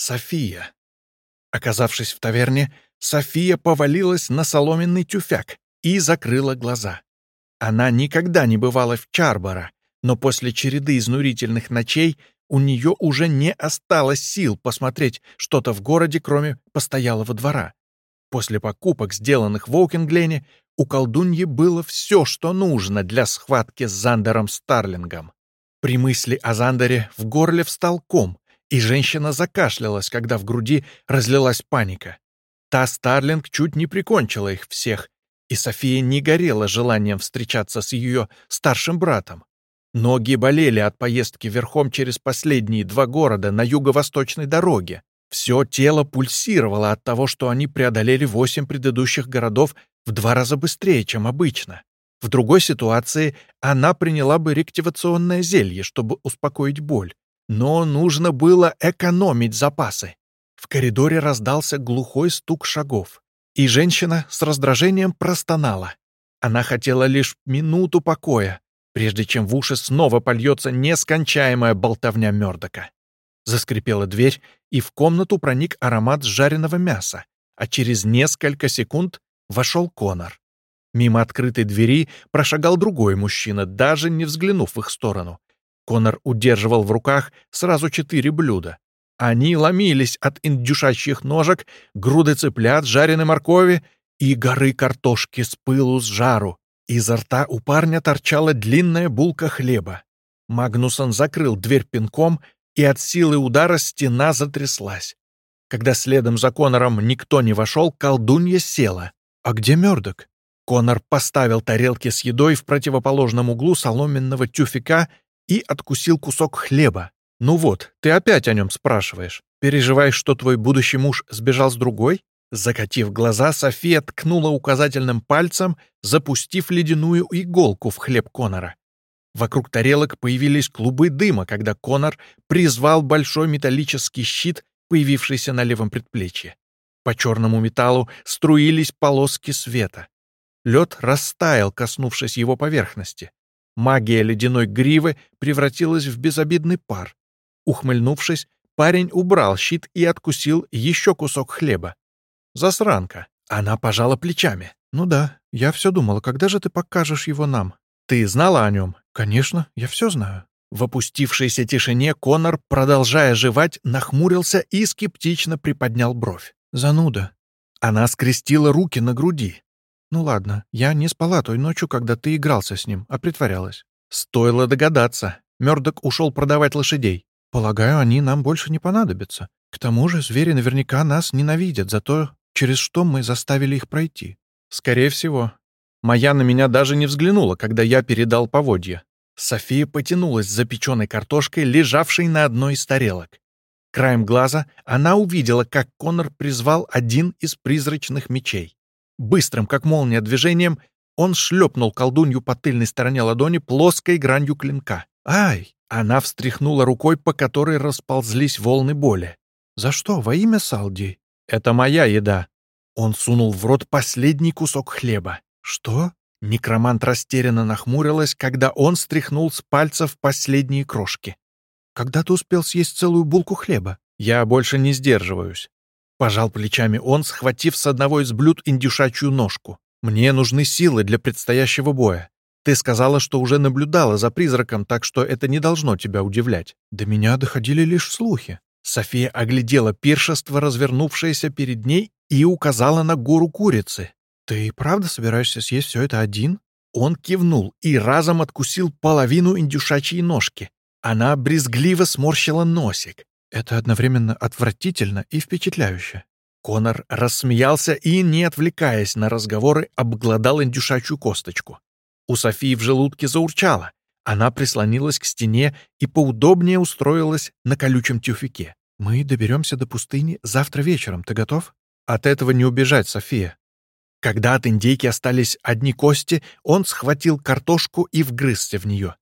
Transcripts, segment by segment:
София. Оказавшись в таверне, София повалилась на соломенный тюфяк и закрыла глаза. Она никогда не бывала в Чарбора, но после череды изнурительных ночей у нее уже не осталось сил посмотреть что-то в городе, кроме постоялого двора. После покупок, сделанных в Оукенглене, у колдуньи было все, что нужно для схватки с Зандером Старлингом. При мысли о Зандере в горле встал ком, и женщина закашлялась, когда в груди разлилась паника. Та Старлинг чуть не прикончила их всех, и София не горела желанием встречаться с ее старшим братом. Ноги болели от поездки верхом через последние два города на юго-восточной дороге. Все тело пульсировало от того, что они преодолели восемь предыдущих городов в два раза быстрее, чем обычно. В другой ситуации она приняла бы рективационное зелье, чтобы успокоить боль. Но нужно было экономить запасы. В коридоре раздался глухой стук шагов, и женщина с раздражением простонала. Она хотела лишь минуту покоя, прежде чем в уши снова польется нескончаемая болтовня Мёрдока. Заскрипела дверь, и в комнату проник аромат жареного мяса, а через несколько секунд вошел Конор. Мимо открытой двери прошагал другой мужчина, даже не взглянув в их сторону. Конор удерживал в руках сразу четыре блюда. Они ломились от индюшачьих ножек, груды цыплят, жареной моркови и горы картошки с пылу с жару. Изо рта у парня торчала длинная булка хлеба. Магнусон закрыл дверь пинком, и от силы удара стена затряслась. Когда следом за Конором никто не вошел, колдунья села. «А где Мёрдок?» Конор поставил тарелки с едой в противоположном углу соломенного тюфика и откусил кусок хлеба. «Ну вот, ты опять о нем спрашиваешь. Переживаешь, что твой будущий муж сбежал с другой?» Закатив глаза, София ткнула указательным пальцем, запустив ледяную иголку в хлеб Конора. Вокруг тарелок появились клубы дыма, когда Конор призвал большой металлический щит, появившийся на левом предплечье. По черному металлу струились полоски света. Лед растаял, коснувшись его поверхности. Магия ледяной гривы превратилась в безобидный пар. Ухмыльнувшись, парень убрал щит и откусил еще кусок хлеба. Засранка. Она пожала плечами. «Ну да, я все думала, когда же ты покажешь его нам?» «Ты знала о нем?» «Конечно, я все знаю». В опустившейся тишине Конор, продолжая жевать, нахмурился и скептично приподнял бровь. «Зануда». Она скрестила руки на груди. «Ну ладно, я не спала той ночью, когда ты игрался с ним, а притворялась». «Стоило догадаться. Мёрдок ушел продавать лошадей. Полагаю, они нам больше не понадобятся. К тому же звери наверняка нас ненавидят за то, через что мы заставили их пройти. Скорее всего. Моя на меня даже не взглянула, когда я передал поводья. София потянулась за печеной картошкой, лежавшей на одной из тарелок. Краем глаза она увидела, как Конор призвал один из призрачных мечей. Быстрым, как молния, движением он шлепнул колдунью по тыльной стороне ладони плоской гранью клинка. «Ай!» Она встряхнула рукой, по которой расползлись волны боли. «За что? Во имя Салди?» «Это моя еда». Он сунул в рот последний кусок хлеба. «Что?» Некромант растерянно нахмурилась, когда он стряхнул с пальцев последние крошки. «Когда ты успел съесть целую булку хлеба?» «Я больше не сдерживаюсь». Пожал плечами он, схватив с одного из блюд индюшачью ножку. «Мне нужны силы для предстоящего боя. Ты сказала, что уже наблюдала за призраком, так что это не должно тебя удивлять. До меня доходили лишь слухи. София оглядела пиршество, развернувшееся перед ней, и указала на гору курицы. «Ты правда собираешься съесть все это один?» Он кивнул и разом откусил половину индюшачьей ножки. Она брезгливо сморщила носик. Это одновременно отвратительно и впечатляюще. Конор рассмеялся и, не отвлекаясь на разговоры, обглодал индюшачью косточку. У Софии в желудке заурчало. Она прислонилась к стене и поудобнее устроилась на колючем тюфике. «Мы доберемся до пустыни завтра вечером. Ты готов?» «От этого не убежать, София». Когда от индейки остались одни кости, он схватил картошку и вгрызся в нее.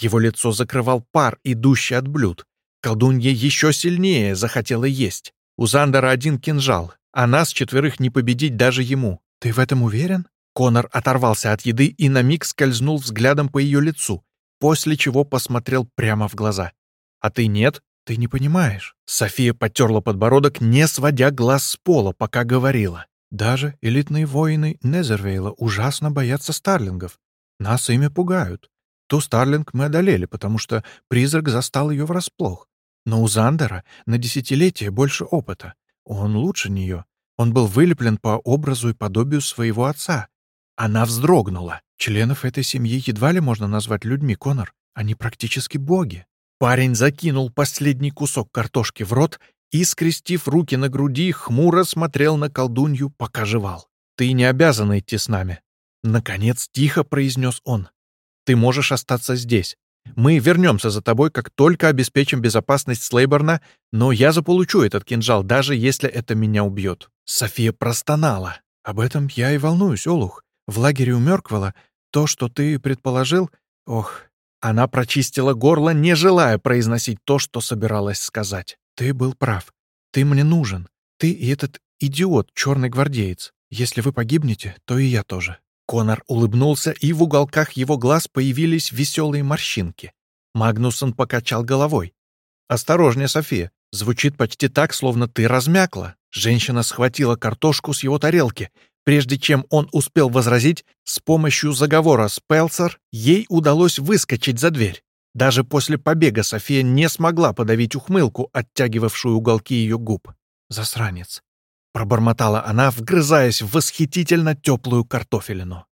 Его лицо закрывал пар, идущий от блюд. Колдунья еще сильнее захотела есть. У Зандера один кинжал, а нас четверых не победить даже ему. Ты в этом уверен? Конор оторвался от еды и на миг скользнул взглядом по ее лицу, после чего посмотрел прямо в глаза. «А ты нет? Ты не понимаешь. София потерла подбородок, не сводя глаз с пола, пока говорила. Даже элитные воины Незервейла ужасно боятся старлингов. Нас ими пугают. Ту Старлинг мы одолели, потому что призрак застал ее врасплох. Но у Зандера на десятилетие больше опыта. Он лучше нее. Он был вылеплен по образу и подобию своего отца. Она вздрогнула. Членов этой семьи едва ли можно назвать людьми, Конор. Они практически боги. Парень закинул последний кусок картошки в рот и, скрестив руки на груди, хмуро смотрел на колдунью, пока жевал. «Ты не обязан идти с нами», — наконец тихо произнес он. «Ты можешь остаться здесь. Мы вернемся за тобой, как только обеспечим безопасность Слейборна, но я заполучу этот кинжал, даже если это меня убьет». София простонала. «Об этом я и волнуюсь, Олух. В лагере у Мёрквелла то, что ты предположил... Ох, она прочистила горло, не желая произносить то, что собиралась сказать. «Ты был прав. Ты мне нужен. Ты и этот идиот, черный гвардеец. Если вы погибнете, то и я тоже». Конор улыбнулся, и в уголках его глаз появились веселые морщинки. Магнусон покачал головой. «Осторожнее, София. Звучит почти так, словно ты размякла». Женщина схватила картошку с его тарелки, Прежде чем он успел возразить, с помощью заговора Спелсер ей удалось выскочить за дверь. Даже после побега София не смогла подавить ухмылку, оттягивавшую уголки ее губ. «Засранец!» — пробормотала она, вгрызаясь в восхитительно теплую картофелину.